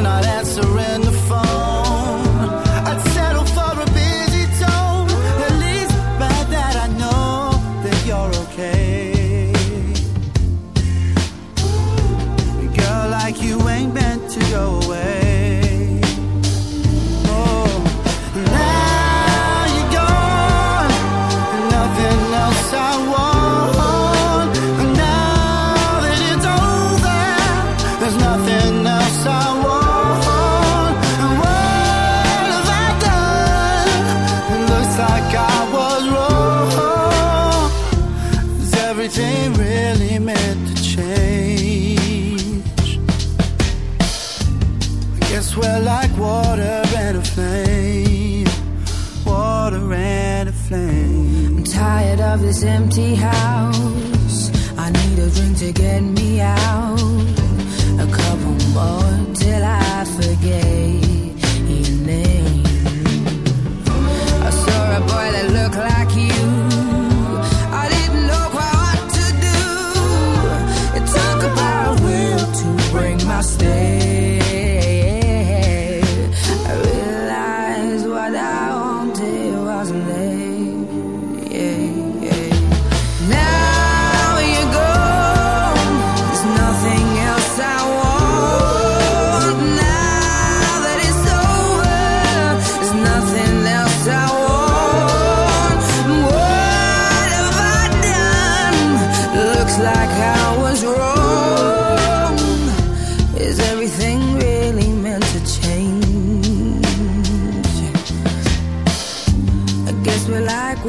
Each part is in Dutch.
now that's a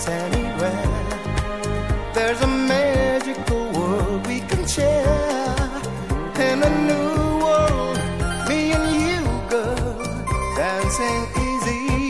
that's anywhere. There's a magical world we can share. In a new world, me and you, girl, dancing easy.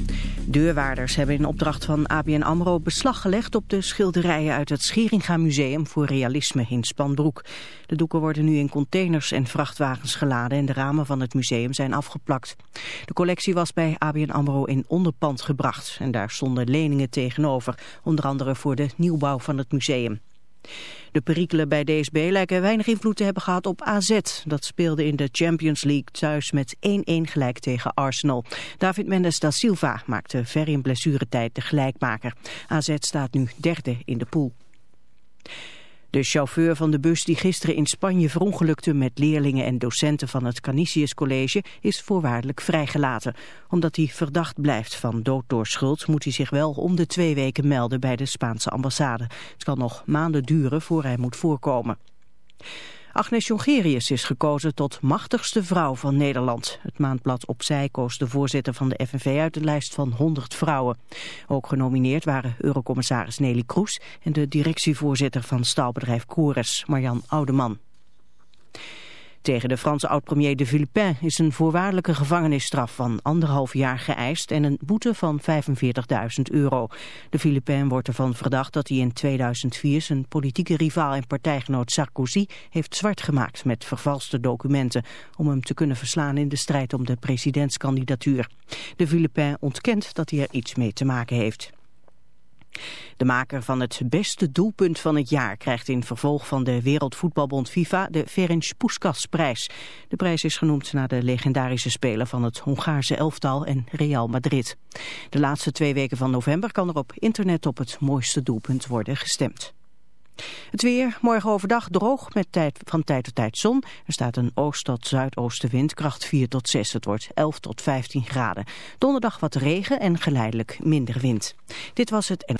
Deurwaarders hebben in opdracht van ABN AMRO beslag gelegd op de schilderijen uit het Scheringa Museum voor Realisme in Spanbroek. De doeken worden nu in containers en vrachtwagens geladen en de ramen van het museum zijn afgeplakt. De collectie was bij ABN AMRO in onderpand gebracht en daar stonden leningen tegenover, onder andere voor de nieuwbouw van het museum. De perikelen bij DSB lijken weinig invloed te hebben gehad op AZ. Dat speelde in de Champions League thuis met 1-1 gelijk tegen Arsenal. David Mendes da Silva maakte ver in blessuretijd de gelijkmaker. AZ staat nu derde in de pool. De chauffeur van de bus die gisteren in Spanje verongelukte met leerlingen en docenten van het Canisius College is voorwaardelijk vrijgelaten. Omdat hij verdacht blijft van dood door schuld moet hij zich wel om de twee weken melden bij de Spaanse ambassade. Het kan nog maanden duren voor hij moet voorkomen. Agnes Jongerius is gekozen tot machtigste vrouw van Nederland. Het maandblad Opzij koos de voorzitter van de FNV uit de lijst van 100 vrouwen. Ook genomineerd waren eurocommissaris Nelly Kroes en de directievoorzitter van staalbedrijf Cores, Marjan Oudeman. Tegen de Franse oud-premier de Villepin is een voorwaardelijke gevangenisstraf van anderhalf jaar geëist en een boete van 45.000 euro. De Villepin wordt ervan verdacht dat hij in 2004 zijn politieke rivaal en partijgenoot Sarkozy heeft zwart gemaakt met vervalste documenten om hem te kunnen verslaan in de strijd om de presidentskandidatuur. De Villepin ontkent dat hij er iets mee te maken heeft. De maker van het beste doelpunt van het jaar krijgt in vervolg van de Wereldvoetbalbond FIFA de Ferenc Puskas prijs. De prijs is genoemd naar de legendarische speler van het Hongaarse elftal en Real Madrid. De laatste twee weken van november kan er op internet op het mooiste doelpunt worden gestemd. Het weer, morgen overdag droog met tijd, van tijd tot tijd zon. Er staat een oost- tot zuidoostenwind, kracht 4 tot 6. Het wordt 11 tot 15 graden. Donderdag wat regen en geleidelijk minder wind. Dit was het...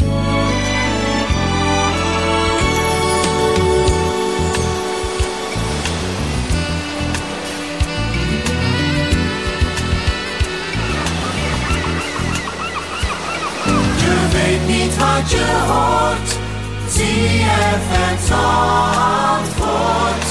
Niet wat je hoort. ZFM Zandvoort.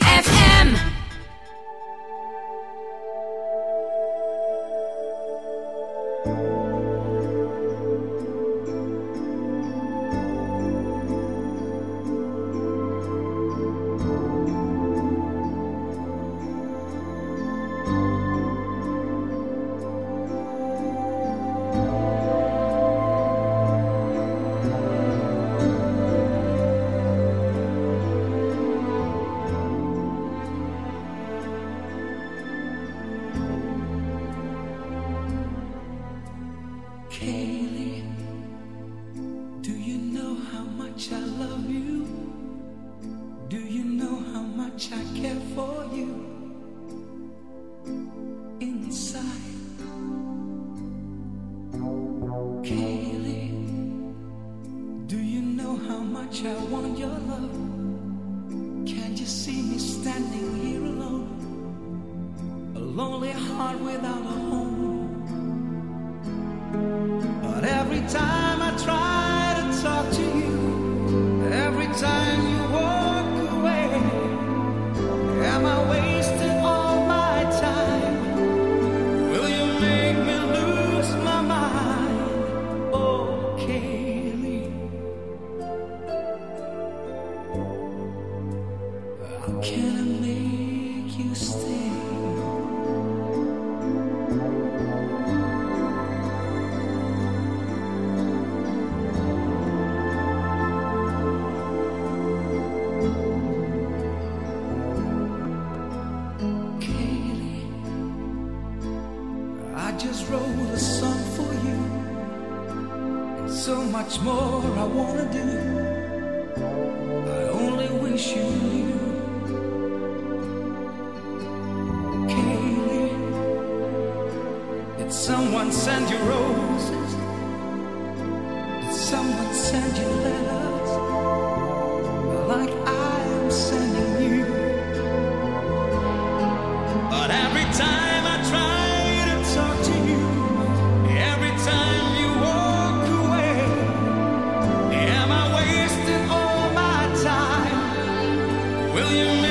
Will you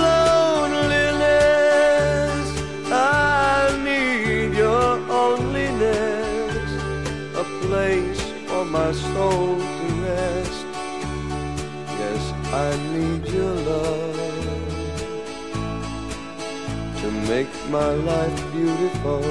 to rest. Yes, I need your love to make my life beautiful.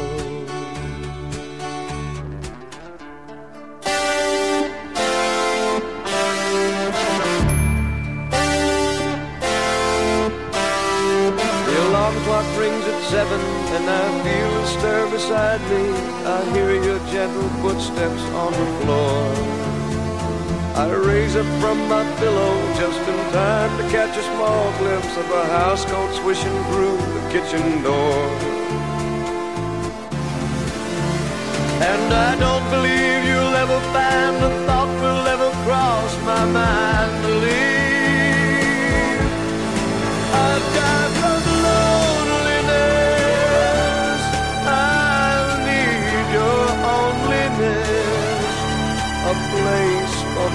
The alarm clock rings at seven, and I feel a stir beside me. I hear your gentle footsteps on the floor. I raise up from my pillow just in time to catch a small glimpse of a housecoat swishing through the kitchen door. And I don't believe you'll ever find the thought will ever cross my mind to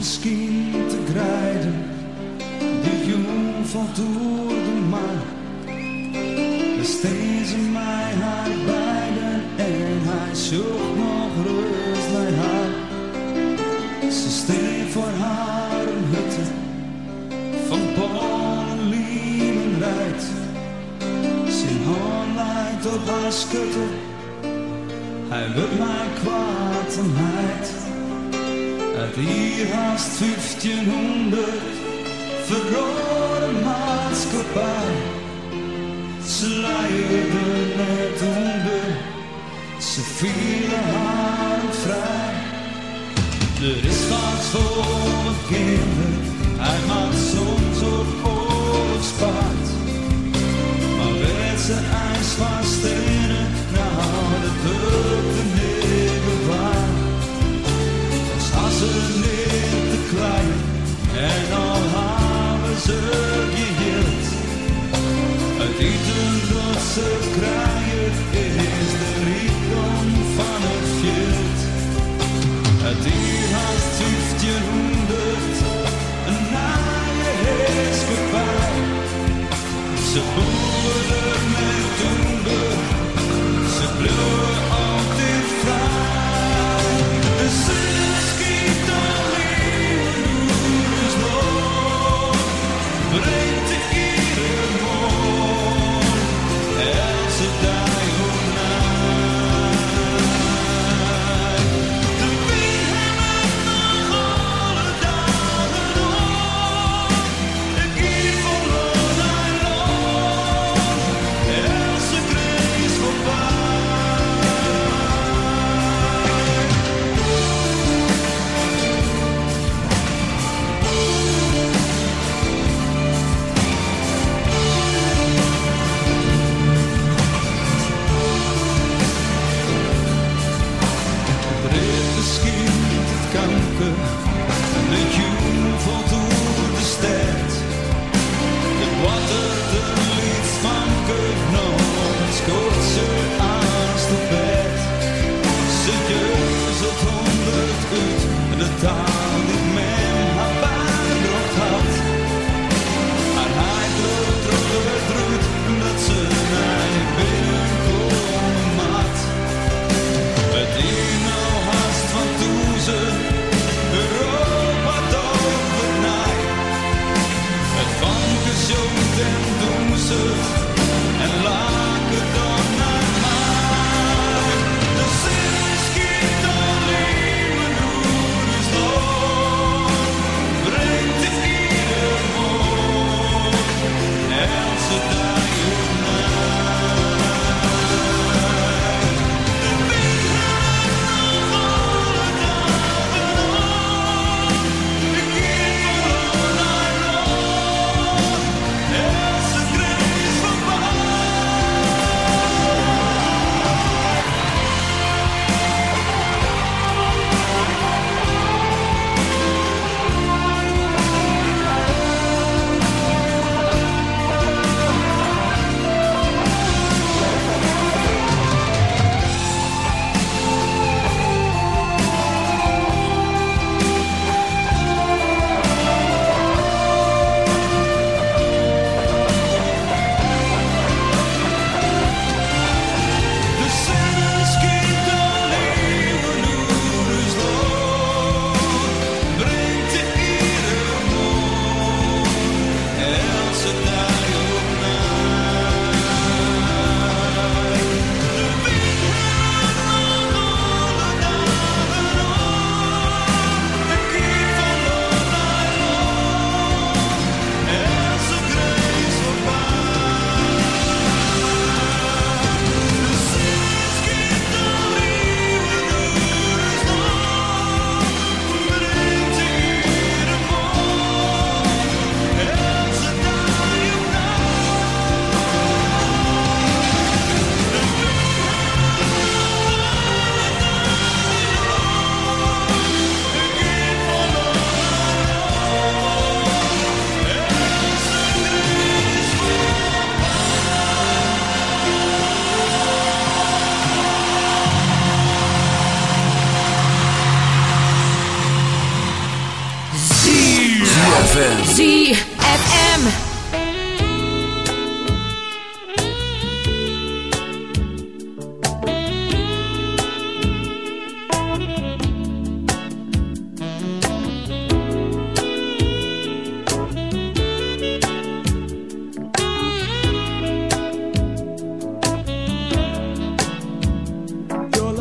Misschien te grijden, de jong valt door de maan. Besteed ze mij haar beiden en hij zocht nog rust bij haar. Ze steeg voor haar een hutte van Polen, Liemen rijdt. Zijn hand leidt op haar schutte, hij wil mij kwaad en heid. Hier haast 1500 verrode maatschappij. Leiden net onder, ze vielen haar vrij. Er is wat voor een kinder, hij maakt soms op oorlogspaard. Maar werd ze ijs van stenen, nou de drukte ze geheeld. Het eten dat ze krijgen is de rijkdom van het veld. Het dier haast 1500, een naaie heerskepaar. Ze boeren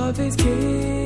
love is king.